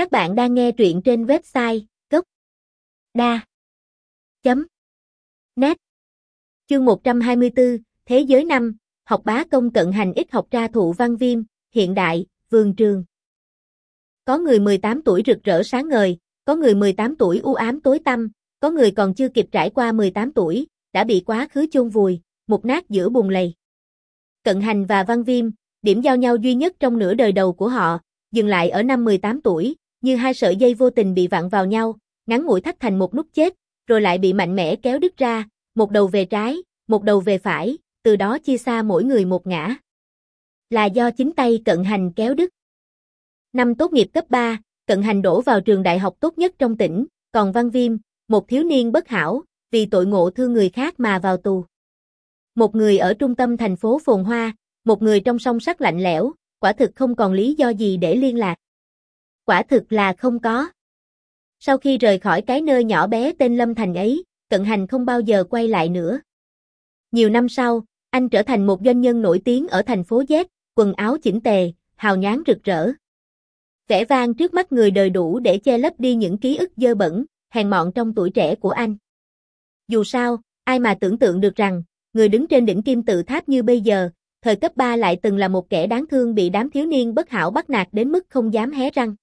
Các bạn đang nghe truyện trên website gốc đa chấm net Chương 124, Thế giới năm, học bá công cận hành ít học tra thụ văn viêm, hiện đại, vườn trường. Có người 18 tuổi rực rỡ sáng ngời, có người 18 tuổi u ám tối tăm, có người còn chưa kịp trải qua 18 tuổi, đã bị quá khứ chôn vùi, một nát giữa bùn lầy. Cận hành và văn viêm, điểm giao nhau duy nhất trong nửa đời đầu của họ, dừng lại ở năm 18 tuổi, như hai sợi dây vô tình bị vặn vào nhau, ngắn mũi thắt thành một nút chết, rồi lại bị mạnh mẽ kéo đứt ra, một đầu về trái, một đầu về phải, từ đó chia xa mỗi người một ngã. Là do chính tay cận hành kéo đứt. Năm tốt nghiệp cấp 3, cận hành đổ vào trường đại học tốt nhất trong tỉnh, còn Văn Viêm, một thiếu niên bất hảo, vì tội ngộ thương người khác mà vào tù. Một người ở trung tâm thành phố Phồn Hoa, một người trong song sắc lạnh lẽo, quả thực không còn lý do gì để liên lạc. Quả thực là không có. Sau khi rời khỏi cái nơi nhỏ bé tên Lâm Thành ấy, Cận Hành không bao giờ quay lại nữa. Nhiều năm sau, anh trở thành một doanh nhân nổi tiếng ở thành phố Z, quần áo chỉnh tề, hào nhoáng rực rỡ. Vẻ vang trước mắt người đời đủ để che lấp đi những ký ức dơ bẩn, hèn mọn trong tuổi trẻ của anh. Dù sao, ai mà tưởng tượng được rằng, người đứng trên đỉnh kim tự tháp như bây giờ, thời cấp 3 lại từng là một kẻ đáng thương bị đám thiếu niên bất hảo bắt nạt đến mức không dám hé răng.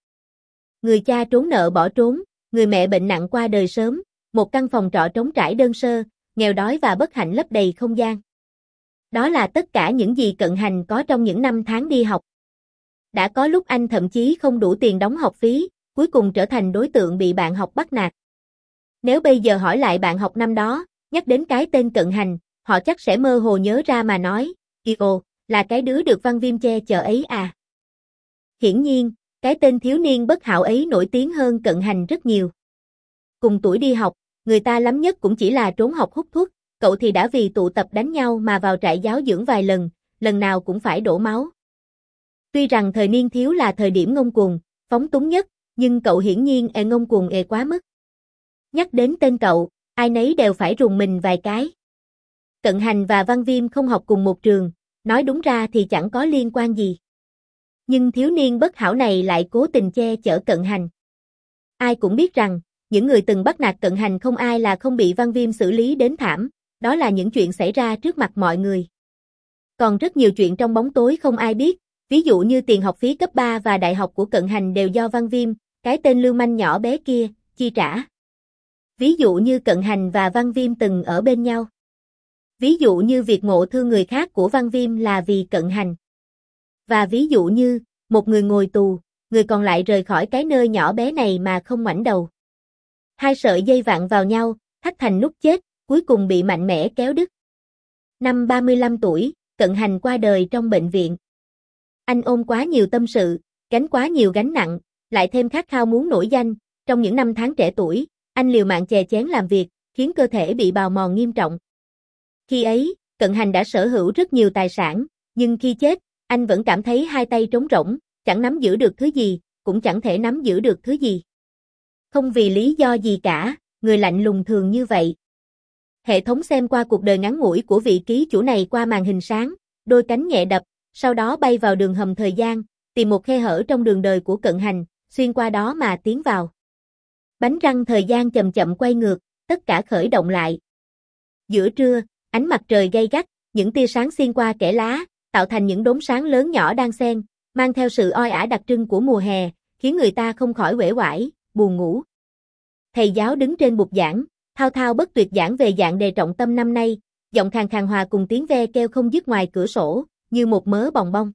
Người cha trốn nợ bỏ trốn, người mẹ bệnh nặng qua đời sớm, một căn phòng trọ trống trải đơn sơ, nghèo đói và bất hạnh lấp đầy không gian. Đó là tất cả những gì cận hành có trong những năm tháng đi học. Đã có lúc anh thậm chí không đủ tiền đóng học phí, cuối cùng trở thành đối tượng bị bạn học bắt nạt. Nếu bây giờ hỏi lại bạn học năm đó, nhắc đến cái tên cận hành, họ chắc sẽ mơ hồ nhớ ra mà nói, Ồ, là cái đứa được văn viêm che chở ấy à. Hiển nhiên, cái tên thiếu niên bất hảo ấy nổi tiếng hơn cận hành rất nhiều. Cùng tuổi đi học, người ta lắm nhất cũng chỉ là trốn học hút thuốc, cậu thì đã vì tụ tập đánh nhau mà vào trại giáo dưỡng vài lần, lần nào cũng phải đổ máu. Tuy rằng thời niên thiếu là thời điểm ngông cuồng, phóng túng nhất, nhưng cậu hiển nhiên e ngông cuồng e quá mức. Nhắc đến tên cậu, ai nấy đều phải rùng mình vài cái. Cận hành và văn viêm không học cùng một trường, nói đúng ra thì chẳng có liên quan gì. Nhưng thiếu niên bất hảo này lại cố tình che chở cận hành. Ai cũng biết rằng, những người từng bắt nạt cận hành không ai là không bị văn viêm xử lý đến thảm, đó là những chuyện xảy ra trước mặt mọi người. Còn rất nhiều chuyện trong bóng tối không ai biết, ví dụ như tiền học phí cấp 3 và đại học của cận hành đều do văn viêm, cái tên lưu manh nhỏ bé kia, chi trả. Ví dụ như cận hành và văn viêm từng ở bên nhau. Ví dụ như việc ngộ thương người khác của văn viêm là vì cận hành. Và ví dụ như, một người ngồi tù, người còn lại rời khỏi cái nơi nhỏ bé này mà không ngoảnh đầu. Hai sợi dây vặn vào nhau, thắt thành nút chết, cuối cùng bị mạnh mẽ kéo đứt. Năm 35 tuổi, cận hành qua đời trong bệnh viện. Anh ôm quá nhiều tâm sự, gánh quá nhiều gánh nặng, lại thêm khát khao muốn nổi danh, trong những năm tháng trẻ tuổi, anh liều mạng chè chén làm việc, khiến cơ thể bị bào mòn nghiêm trọng. Khi ấy, cận hành đã sở hữu rất nhiều tài sản, nhưng khi chết, anh vẫn cảm thấy hai tay trống rỗng, chẳng nắm giữ được thứ gì, cũng chẳng thể nắm giữ được thứ gì. Không vì lý do gì cả, người lạnh lùng thường như vậy. Hệ thống xem qua cuộc đời ngắn ngủi của vị ký chủ này qua màn hình sáng, đôi cánh nhẹ đập, sau đó bay vào đường hầm thời gian, tìm một khe hở trong đường đời của cận hành, xuyên qua đó mà tiến vào. Bánh răng thời gian chậm chậm quay ngược, tất cả khởi động lại. Giữa trưa, ánh mặt trời gay gắt, những tia sáng xuyên qua kẽ lá, tạo thành những đốm sáng lớn nhỏ đang xen, mang theo sự oi ả đặc trưng của mùa hè, khiến người ta không khỏi uể oải, buồn ngủ. Thầy giáo đứng trên bục giảng, thao thao bất tuyệt giảng về dạng đề trọng tâm năm nay, giọng khàn khàn hòa cùng tiếng ve kêu không dứt ngoài cửa sổ, như một mớ bồng bông.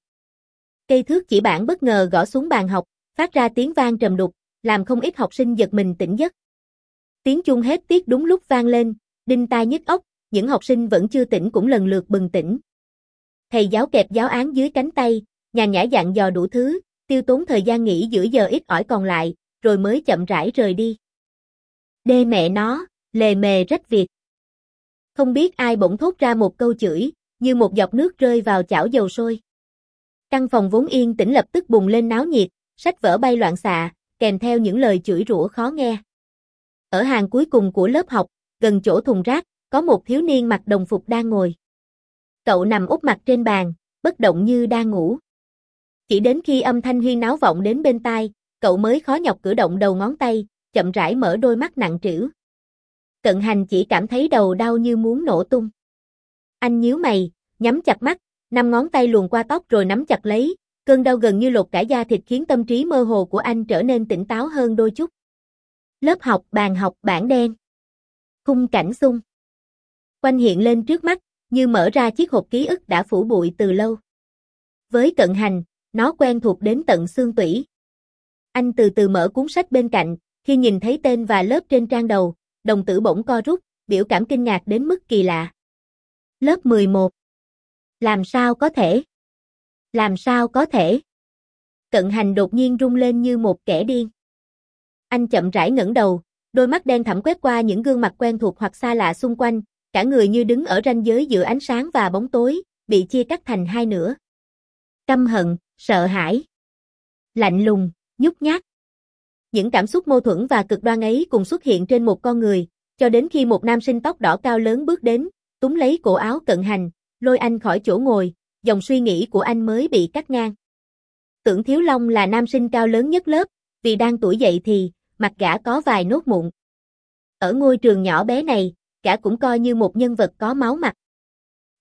Cây thước chỉ bản bất ngờ gõ xuống bàn học, phát ra tiếng vang trầm đục, làm không ít học sinh giật mình tỉnh giấc. Tiếng chuông hết tiết đúng lúc vang lên, đinh tai nhức óc, những học sinh vẫn chưa tỉnh cũng lần lượt bừng tỉnh. Thầy giáo kẹp giáo án dưới cánh tay, nhàn nhã dặn dò đủ thứ, tiêu tốn thời gian nghỉ giữa giờ ít ỏi còn lại, rồi mới chậm rãi rời đi. Đê mẹ nó, lề mề rách việc. Không biết ai bỗng thốt ra một câu chửi, như một giọt nước rơi vào chảo dầu sôi. Căn phòng vốn yên tĩnh lập tức bùng lên náo nhiệt, sách vở bay loạn xạ, kèm theo những lời chửi rủa khó nghe. Ở hàng cuối cùng của lớp học, gần chỗ thùng rác, có một thiếu niên mặc đồng phục đang ngồi. Cậu nằm úp mặt trên bàn, bất động như đang ngủ. Chỉ đến khi âm thanh huyên náo vọng đến bên tai, cậu mới khó nhọc cử động đầu ngón tay, chậm rãi mở đôi mắt nặng trĩu. Cận hành chỉ cảm thấy đầu đau như muốn nổ tung. Anh nhíu mày, nhắm chặt mắt, năm ngón tay luồn qua tóc rồi nắm chặt lấy, cơn đau gần như lột cả da thịt khiến tâm trí mơ hồ của anh trở nên tỉnh táo hơn đôi chút. Lớp học, bàn học, bảng đen. Khung cảnh xung. Quanh hiện lên trước mắt, như mở ra chiếc hộp ký ức đã phủ bụi từ lâu. Với cận hành, nó quen thuộc đến tận xương tủy. Anh từ từ mở cuốn sách bên cạnh, khi nhìn thấy tên và lớp trên trang đầu, đồng tử bỗng co rút, biểu cảm kinh ngạc đến mức kỳ lạ. Lớp 11. Làm sao có thể? Làm sao có thể? Cận hành đột nhiên rung lên như một kẻ điên. Anh chậm rãi ngẩng đầu, đôi mắt đen thẳm quét qua những gương mặt quen thuộc hoặc xa lạ xung quanh, cả người như đứng ở ranh giới giữa ánh sáng và bóng tối, bị chia cắt thành hai nửa. Căm hận, sợ hãi, lạnh lùng, nhút nhát. Những cảm xúc mâu thuẫn và cực đoan ấy cùng xuất hiện trên một con người, cho đến khi một nam sinh tóc đỏ cao lớn bước đến, túm lấy cổ áo cận hành, lôi anh khỏi chỗ ngồi, dòng suy nghĩ của anh mới bị cắt ngang. Tưởng Thiếu Long là nam sinh cao lớn nhất lớp, vì đang tuổi dậy thì, mặt gã có vài nốt mụn. Ở ngôi trường nhỏ bé này, gã cũng coi như một nhân vật có máu mặt.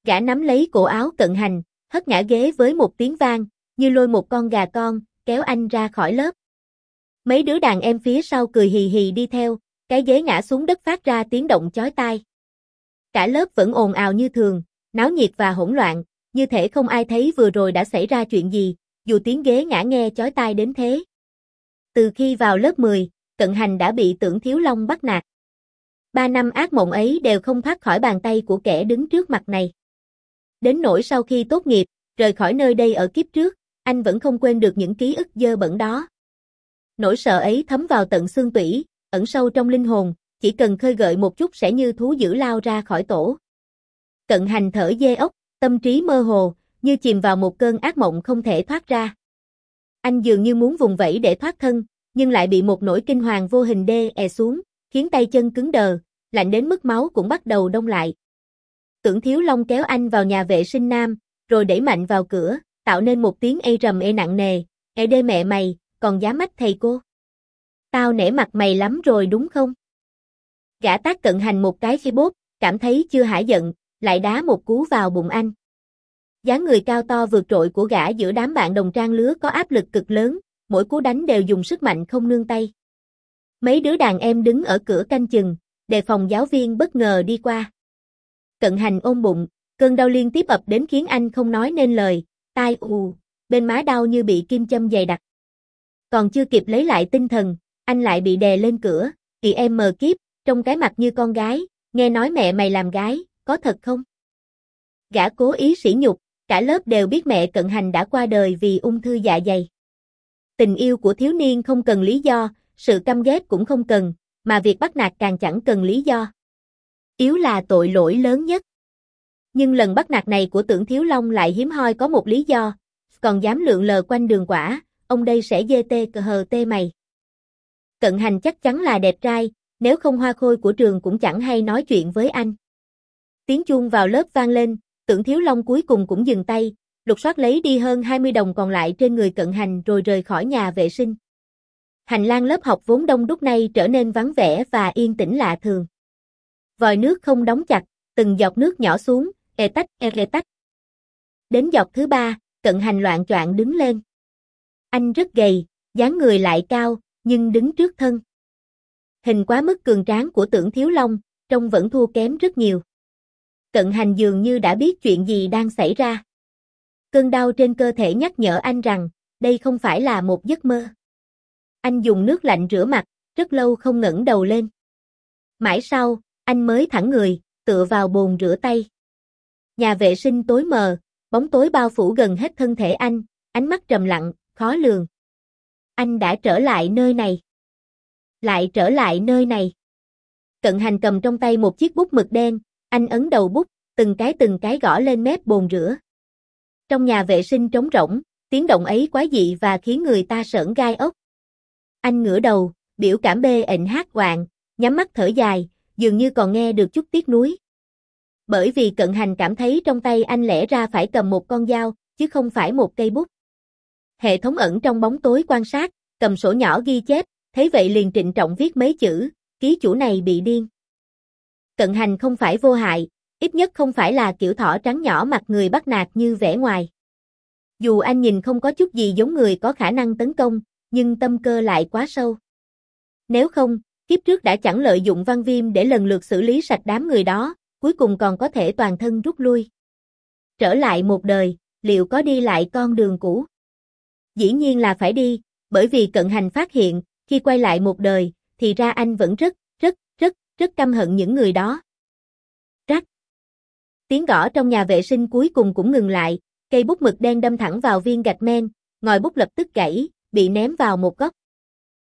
Gã nắm lấy cổ áo cận hành, hất ngã ghế với một tiếng vang, như lôi một con gà con, kéo anh ra khỏi lớp. Mấy đứa đàn em phía sau cười hì hì đi theo, cái ghế ngã xuống đất phát ra tiếng động chói tai. Cả lớp vẫn ồn ào như thường, náo nhiệt và hỗn loạn, như thể không ai thấy vừa rồi đã xảy ra chuyện gì, dù tiếng ghế ngã nghe chói tai đến thế. Từ khi vào lớp 10, Cận Hành đã bị tưởng Thiếu Long bắt nạt. Ba năm ác mộng ấy đều không thoát khỏi bàn tay của kẻ đứng trước mặt này. Đến nỗi sau khi tốt nghiệp, rời khỏi nơi đây ở kiếp trước, anh vẫn không quên được những ký ức dơ bẩn đó. Nỗi sợ ấy thấm vào tận xương tủy, ẩn sâu trong linh hồn, chỉ cần khơi gợi một chút sẽ như thú dữ lao ra khỏi tổ. Cận hành thở dê ốc, tâm trí mơ hồ, như chìm vào một cơn ác mộng không thể thoát ra. Anh dường như muốn vùng vẫy để thoát thân, nhưng lại bị một nỗi kinh hoàng vô hình đê è xuống, khiến tay chân cứng đờ, lạnh đến mức máu cũng bắt đầu đông lại. Tưởng Thiếu Long kéo anh vào nhà vệ sinh nam, rồi đẩy mạnh vào cửa, tạo nên một tiếng ê rầm ê nặng nề, ê đê mẹ mày, còn dám mách thầy cô. Tao nể mặt mày lắm rồi đúng không? Gã tác cận hành một cái khi bốp, cảm thấy chưa hả giận, lại đá một cú vào bụng anh. dáng người cao to vượt trội của gã giữa đám bạn đồng trang lứa có áp lực cực lớn, mỗi cú đánh đều dùng sức mạnh không nương tay. Mấy đứa đàn em đứng ở cửa canh chừng, đề phòng giáo viên bất ngờ đi qua. Cận hành ôm bụng, cơn đau liên tiếp ập đến khiến anh không nói nên lời, tai ù, bên má đau như bị kim châm dày đặc. Còn chưa kịp lấy lại tinh thần, anh lại bị đè lên cửa, kỳ em mờ kiếp, trong cái mặt như con gái, nghe nói mẹ mày làm gái, có thật không? Gã cố ý sỉ nhục, cả lớp đều biết mẹ cận hành đã qua đời vì ung thư dạ dày. Tình yêu của thiếu niên không cần lý do, sự căm ghét cũng không cần, mà việc bắt nạt càng chẳng cần lý do. Yếu là tội lỗi lớn nhất. Nhưng lần bắt nạt này của tưởng Thiếu Long lại hiếm hoi có một lý do, còn dám lượn lờ quanh đường quả, ông đây sẽ dê tê cờ hờ tê mày. Cận hành chắc chắn là đẹp trai, nếu không hoa khôi của trường cũng chẳng hay nói chuyện với anh. Tiếng chuông vào lớp vang lên, tưởng Thiếu Long cuối cùng cũng dừng tay, lục soát lấy đi hơn 20 đồng còn lại trên người cận hành rồi rời khỏi nhà vệ sinh. Hành lang lớp học vốn đông đúc nay trở nên vắng vẻ và yên tĩnh lạ thường. Vòi nước không đóng chặt, từng giọt nước nhỏ xuống, e tách, e tách. Đến giọt thứ ba, cận hành loạn choạng đứng lên. Anh rất gầy, dáng người lại cao, nhưng đứng trước thân. Hình quá mức cường tráng của tưởng thiếu long, trông vẫn thua kém rất nhiều. Cận hành dường như đã biết chuyện gì đang xảy ra. Cơn đau trên cơ thể nhắc nhở anh rằng, đây không phải là một giấc mơ. Anh dùng nước lạnh rửa mặt, rất lâu không ngẩng đầu lên. Mãi sau, anh mới thẳng người, tựa vào bồn rửa tay. Nhà vệ sinh tối mờ, bóng tối bao phủ gần hết thân thể anh, ánh mắt trầm lặng, khó lường. Anh đã trở lại nơi này. Lại trở lại nơi này. Cận hành cầm trong tay một chiếc bút mực đen, anh ấn đầu bút, từng cái từng cái gõ lên mép bồn rửa. Trong nhà vệ sinh trống rỗng, tiếng động ấy quái dị và khiến người ta sởn gai ốc. Anh ngửa đầu, biểu cảm bê ệnh hát hoạn, nhắm mắt thở dài, dường như còn nghe được chút tiếc nuối. Bởi vì cận hành cảm thấy trong tay anh lẽ ra phải cầm một con dao, chứ không phải một cây bút. Hệ thống ẩn trong bóng tối quan sát, cầm sổ nhỏ ghi chép, thấy vậy liền trịnh trọng viết mấy chữ, ký chủ này bị điên. Cận hành không phải vô hại, ít nhất không phải là kiểu thỏ trắng nhỏ mặt người bắt nạt như vẻ ngoài. Dù anh nhìn không có chút gì giống người có khả năng tấn công, nhưng tâm cơ lại quá sâu. Nếu không, kiếp trước đã chẳng lợi dụng văn viêm để lần lượt xử lý sạch đám người đó, cuối cùng còn có thể toàn thân rút lui. Trở lại một đời, liệu có đi lại con đường cũ? Dĩ nhiên là phải đi, bởi vì cận hành phát hiện, khi quay lại một đời, thì ra anh vẫn rất, rất, rất, rất căm hận những người đó. Rắc. Tiếng gõ trong nhà vệ sinh cuối cùng cũng ngừng lại, cây bút mực đen đâm thẳng vào viên gạch men, ngòi bút lập tức gãy, bị ném vào một góc.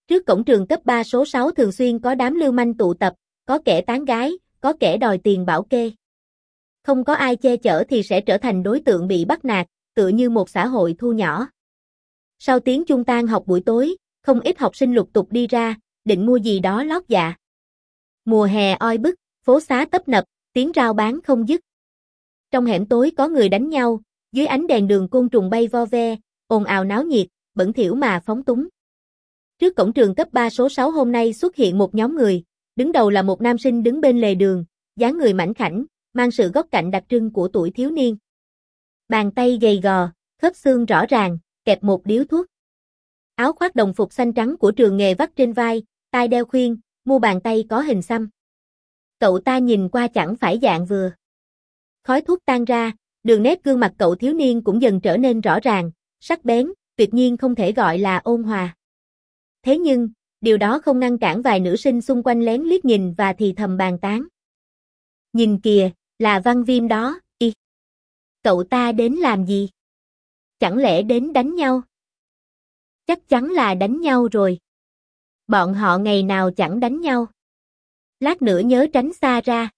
Trước cổng trường cấp 3 số 6 thường xuyên có đám lưu manh tụ tập, có kẻ tán gái, có kẻ đòi tiền bảo kê. Không có ai che chở thì sẽ trở thành đối tượng bị bắt nạt, tựa như một xã hội thu nhỏ. Sau tiếng chung tan học buổi tối, không ít học sinh lục tục đi ra, định mua gì đó lót dạ. Mùa hè oi bức, phố xá tấp nập, tiếng rao bán không dứt. Trong hẻm tối có người đánh nhau, dưới ánh đèn đường côn trùng bay vo ve, ồn ào náo nhiệt, bẩn thỉu mà phóng túng. Trước cổng trường cấp 3 số 6 hôm nay xuất hiện một nhóm người, đứng đầu là một nam sinh đứng bên lề đường, dáng người mảnh khảnh, mang sự góc cạnh đặc trưng của tuổi thiếu niên. Bàn tay gầy gò, khớp xương rõ ràng, kẹp một điếu thuốc. Áo khoác đồng phục xanh trắng của trường nghề vắt trên vai, tai đeo khuyên, mu bàn tay có hình xăm. Cậu ta nhìn qua chẳng phải dạng vừa. Khói thuốc tan ra, đường nét gương mặt cậu thiếu niên cũng dần trở nên rõ ràng, sắc bén, tuyệt nhiên không thể gọi là ôn hòa. Thế nhưng, điều đó không ngăn cản vài nữ sinh xung quanh lén liếc nhìn và thì thầm bàn tán. Nhìn kìa, là văn viêm đó, y. Cậu ta đến làm gì? Chẳng lẽ đến đánh nhau? Chắc chắn là đánh nhau rồi. Bọn họ ngày nào chẳng đánh nhau. Lát nữa nhớ tránh xa ra.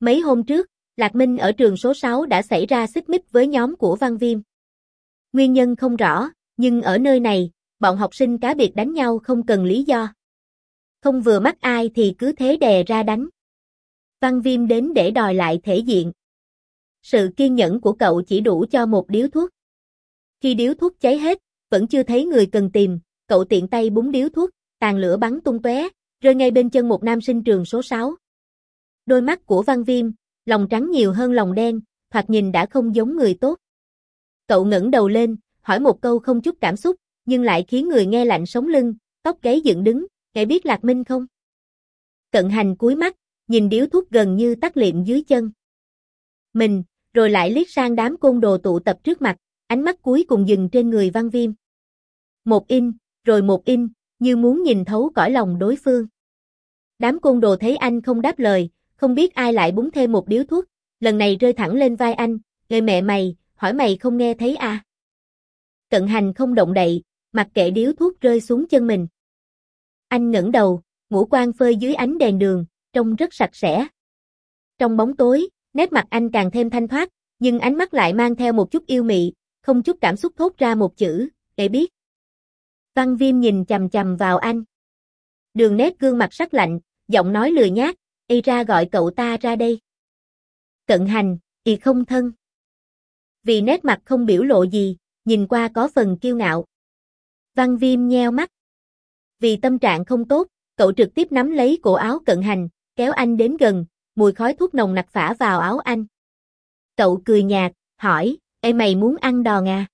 Mấy hôm trước, Lạc Minh ở trường số 6 đã xảy ra xích mích với nhóm của Văn Viêm. Nguyên nhân không rõ, nhưng ở nơi này, bọn học sinh cá biệt đánh nhau không cần lý do. Không vừa mắt ai thì cứ thế đè ra đánh. Văn Viêm đến để đòi lại thể diện. Sự kiên nhẫn của cậu chỉ đủ cho một điếu thuốc. Khi điếu thuốc cháy hết, vẫn chưa thấy người cần tìm, cậu tiện tay búng điếu thuốc, tàn lửa bắn tung tóe, rơi ngay bên chân một nam sinh trường số 6. Đôi mắt của Văn Viêm, lòng trắng nhiều hơn lòng đen, thoạt nhìn đã không giống người tốt. Cậu ngẩng đầu lên, hỏi một câu không chút cảm xúc, nhưng lại khiến người nghe lạnh sống lưng, tóc gáy dựng đứng, ngài biết Lạc Minh không? Cận hành cúi mắt, nhìn điếu thuốc gần như tắt liệm dưới chân. Mình, rồi lại liếc sang đám côn đồ tụ tập trước mặt, ánh mắt cuối cùng dừng trên người văn viêm. Một in, rồi một in, như muốn nhìn thấu cõi lòng đối phương. Đám côn đồ thấy anh không đáp lời, không biết ai lại búng thêm một điếu thuốc, lần này rơi thẳng lên vai anh, người mẹ mày, hỏi mày không nghe thấy à? Cận hành không động đậy, mặc kệ điếu thuốc rơi xuống chân mình. Anh ngẩng đầu, ngũ quan phơi dưới ánh đèn đường, trông rất sạch sẽ. Trong bóng tối, nét mặt anh càng thêm thanh thoát, nhưng ánh mắt lại mang theo một chút yêu mị, không chút cảm xúc thốt ra một chữ, để biết. Văn Viêm nhìn chầm chầm vào anh. Đường nét gương mặt sắc lạnh, giọng nói lười nhát, y ra gọi cậu ta ra đây. Cận hành, y không thân. Vì nét mặt không biểu lộ gì, nhìn qua có phần kiêu ngạo. Văn Viêm nheo mắt. Vì tâm trạng không tốt, cậu trực tiếp nắm lấy cổ áo cận hành, kéo anh đến gần, mùi khói thuốc nồng nặc phả vào áo anh. Cậu cười nhạt, hỏi, em mày muốn ăn đòn à?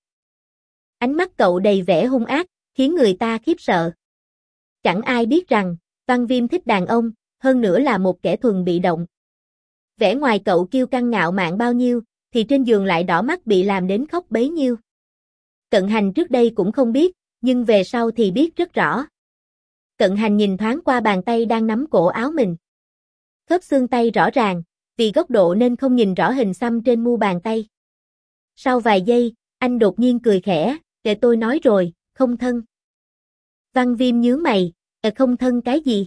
Ánh mắt cậu đầy vẻ hung ác, khiến người ta khiếp sợ. Chẳng ai biết rằng, Văn Viêm thích đàn ông, hơn nữa là một kẻ thuần bị động. Vẻ ngoài cậu kiêu căng ngạo mạn bao nhiêu, thì trên giường lại đỏ mắt bị làm đến khóc bấy nhiêu. Cận hành trước đây cũng không biết, nhưng về sau thì biết rất rõ. Cận hành nhìn thoáng qua bàn tay đang nắm cổ áo mình. Khớp xương tay rõ ràng, vì góc độ nên không nhìn rõ hình xăm trên mu bàn tay. Sau vài giây, anh đột nhiên cười khẽ, để tôi nói rồi, không thân. Văn viêm nhướng mày, e không thân cái gì?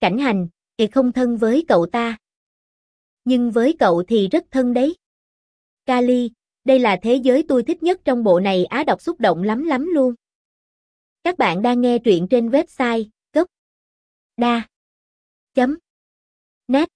Cảnh hành, e không thân với cậu ta. Nhưng với cậu thì rất thân đấy. Kali, đây là thế giới tôi thích nhất trong bộ này á đọc xúc động lắm lắm luôn. Các bạn đang nghe truyện trên website gốc đa chấm net